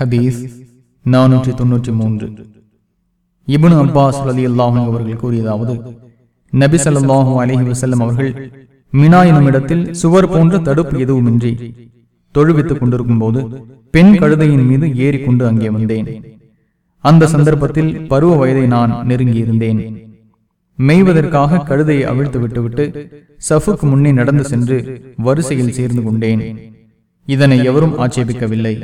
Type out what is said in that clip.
ஹதீஸ் நானூற்றி தொன்னூற்றி மூன்று. இபுன் அப்பாஸ் அலி அல்லாஹும் அவர்கள் கூறியதாவது நபி சல்லாஹூ அலைஹி வசல்லம் அவர்கள் மினா எனும் இடத்தில் சுவர் போன்ற தடுப்பு எதுவுமின்றி தொழுவித்துக் கொண்டிருக்கும் போது பெண் கழுதையின் மீது ஏறிக்கொண்டு அங்கே வந்தேன். அந்த சந்தர்ப்பத்தில் பருவ வயதை நான் நெருங்கியிருந்தேன். மெய்வதற்காக கழுதையை அவிழ்த்து விட்டுவிட்டு சஃபுக்கு முன்னே நடந்து சென்று வரிசையில் சேர்ந்து கொண்டேன். இதனை எவரும் ஆட்சேபிக்கவில்லை.